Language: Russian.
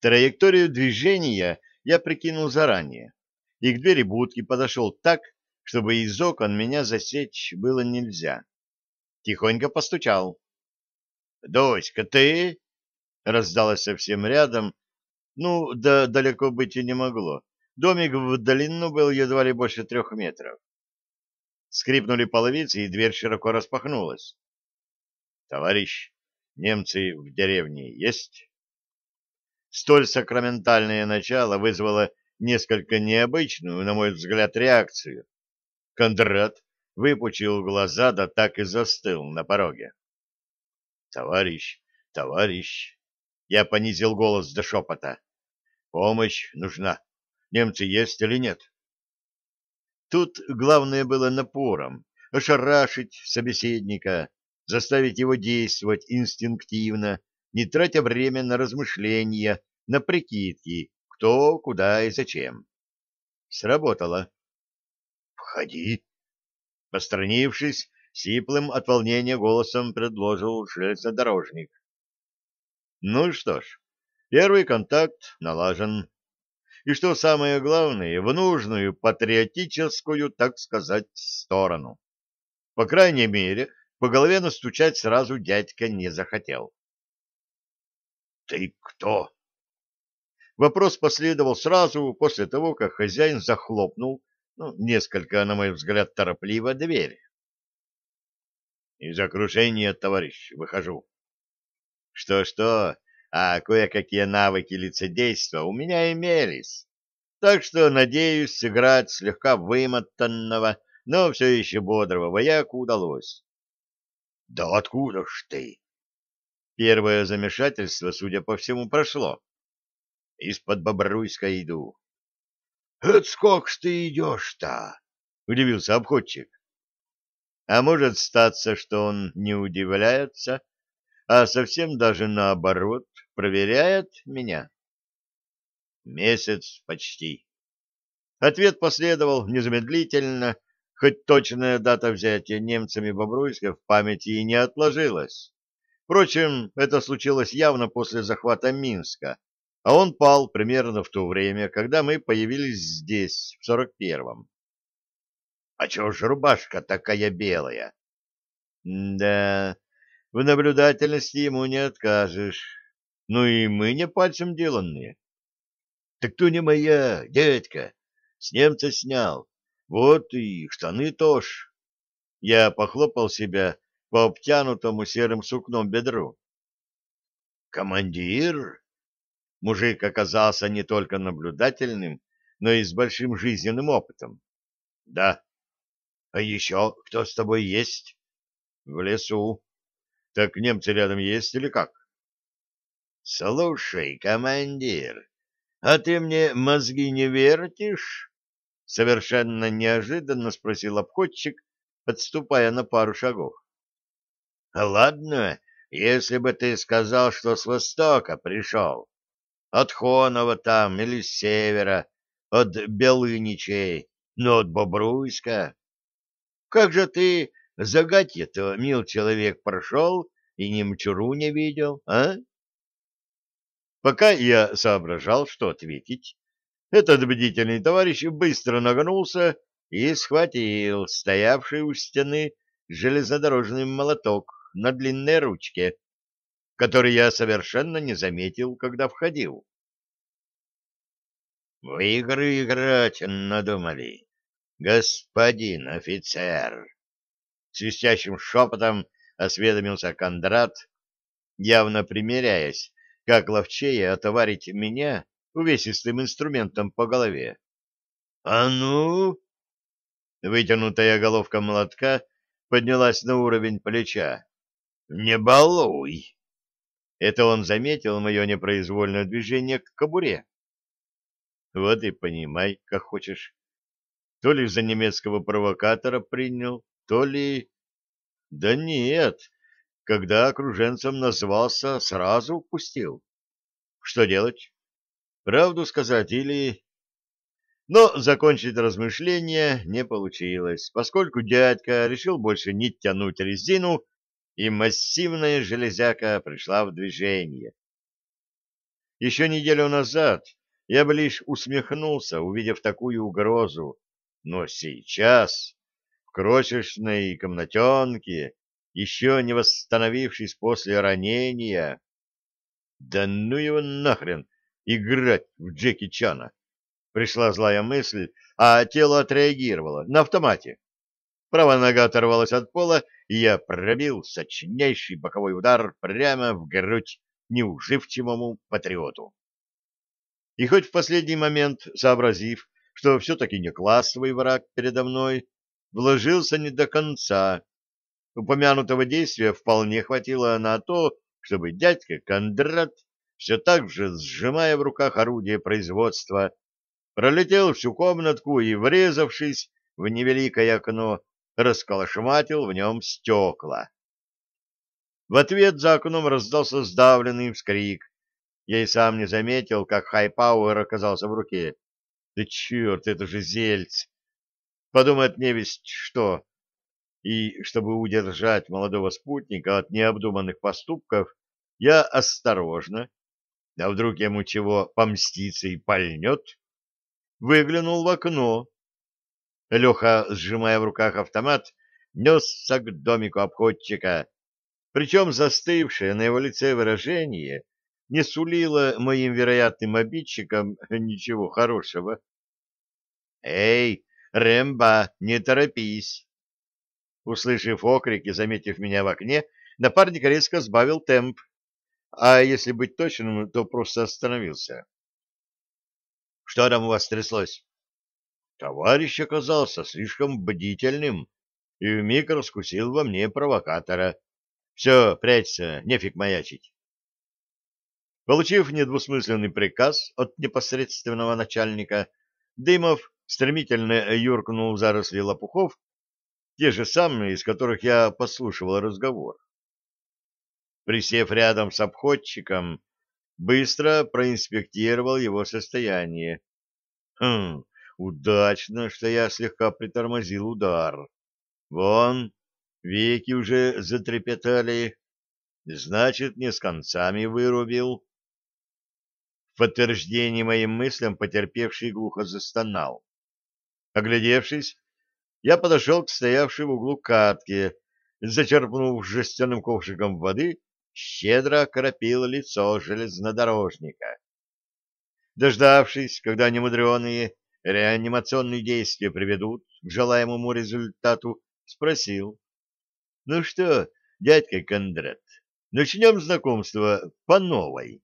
Траекторию движения я прикинул заранее, и к двери будки подошел так, чтобы из окон меня засечь было нельзя. Тихонько постучал. — Доська, ты? — раздалось совсем рядом. Ну, да далеко быть и не могло. Домик в длину был едва ли больше трех метров. Скрипнули половицы, и дверь широко распахнулась. — Товарищ, немцы в деревне есть? Столь сакраментальное начало вызвало несколько необычную, на мой взгляд, реакцию. Кондрат выпучил глаза, да так и застыл на пороге. — Товарищ, товарищ! Я понизил голос до шепота. — Помощь нужна. Немцы есть или нет? Тут главное было напором, ошарашить собеседника, заставить его действовать инстинктивно, не тратя время на размышления, на прикидки, кто, куда и зачем. Сработало. «Входи!» Постранившись, сиплым от волнения голосом предложил железнодорожник. Ну что ж, первый контакт налажен. И что самое главное, в нужную патриотическую, так сказать, сторону. По крайней мере, по голове настучать сразу дядька не захотел. «Ты кто?» Вопрос последовал сразу после того, как хозяин захлопнул, ну, несколько, на мой взгляд, торопливо дверь. «Из окружения, товарищ, выхожу». «Что-что, а кое-какие навыки лицедейства у меня имелись, так что надеюсь сыграть слегка вымотанного, но все еще бодрого вояку удалось». «Да откуда ж ты?» Первое замешательство, судя по всему, прошло. Из-под Бобруйска иду. — Это сколько ж ты идешь-то? — удивился обходчик. А может статься, что он не удивляется, а совсем даже наоборот проверяет меня? Месяц почти. Ответ последовал незамедлительно, хоть точная дата взятия немцами Бобруйска в памяти и не отложилась. Впрочем, это случилось явно после захвата Минска, а он пал примерно в то время, когда мы появились здесь, в 41-м. — А чего ж рубашка такая белая? — Да, в наблюдательности ему не откажешь. Ну и мы не пальцем деланные. — Так то не моя, дядька. С немца снял. Вот и штаны тоже. Я похлопал себя по обтянутому серым сукном бедру. «Командир?» Мужик оказался не только наблюдательным, но и с большим жизненным опытом. «Да». «А еще кто с тобой есть?» «В лесу». «Так немцы рядом есть или как?» «Слушай, командир, а ты мне мозги не вертишь?» Совершенно неожиданно спросил обходчик, отступая на пару шагов. Ладно, если бы ты сказал, что с востока пришел, от Хонова там или с севера, от Белыничей, но от Бобруйска. Как же ты загатье-то, мил человек, прошел и ни мчуру не видел, а? Пока я соображал, что ответить, этот бдительный товарищ быстро нагнулся и схватил стоявший у стены железнодорожный молоток на длинной ручке, который я совершенно не заметил, когда входил. — В игры играть надумали, господин офицер! — свистящим шепотом осведомился Кондрат, явно примеряясь, как ловчее отоварить меня увесистым инструментом по голове. — А ну! Вытянутая головка молотка поднялась на уровень плеча. «Не балуй!» Это он заметил мое непроизвольное движение к кобуре. Вот и понимай, как хочешь. То ли за немецкого провокатора принял, то ли... Да нет, когда окруженцем назвался, сразу пустил. Что делать? Правду сказать или... Но закончить размышления не получилось, поскольку дядька решил больше не тянуть резину и массивная железяка пришла в движение. Еще неделю назад я бы лишь усмехнулся, увидев такую угрозу, но сейчас, в крошечной комнатенке, еще не восстановившись после ранения, да ну его нахрен играть в Джеки Чана. Пришла злая мысль, а тело отреагировало на автомате. Правая нога оторвалась от пола, и я пробил сочнейший боковой удар прямо в грудь неуживчивому патриоту. И хоть в последний момент, сообразив, что все-таки не классовый враг передо мной, вложился не до конца, упомянутого действия вполне хватило на то, чтобы дядька Кондрат, все так же сжимая в руках орудие производства, пролетел всю комнатку и, врезавшись в невеликое окно, расколошматил в нем стекла. В ответ за окном раздался сдавленный вскрик. Я и сам не заметил, как Хайпауэр оказался в руке. Да черт, это же зельц! Подумает невесть что. И, чтобы удержать молодого спутника от необдуманных поступков, я осторожно, а вдруг ему чего помстится и пальнет, выглянул в окно. Леха, сжимая в руках автомат, несся к домику обходчика, причем застывшее на его лице выражение не сулило моим вероятным обидчикам ничего хорошего. «Эй, Рэмбо, не торопись!» Услышав окрик и заметив меня в окне, напарник резко сбавил темп, а если быть точным, то просто остановился. «Что там у вас тряслось?» Товарищ оказался слишком бдительным и вмиг раскусил во мне провокатора. Все, прячься, нефиг маячить. Получив недвусмысленный приказ от непосредственного начальника, Дымов стремительно юркнул в заросли лопухов, те же самые, из которых я послушивал разговор. Присев рядом с обходчиком, быстро проинспектировал его состояние. Хм, удачно, что я слегка притормозил удар. Вон, Веки уже затрепетали. Значит, не с концами вырубил. В подтверждение моим мыслям потерпевший глухо застонал. Оглядевшись, я подошел к стоявшей в углу катке, зачерпнув жестяным ковшиком воды, щедро окропил лицо железнодорожника. Дождавшись, когда немудреные реанимационные действия приведут к желаемому результату, спросил. Ну что, дядька Кондрат, начнем знакомство по новой.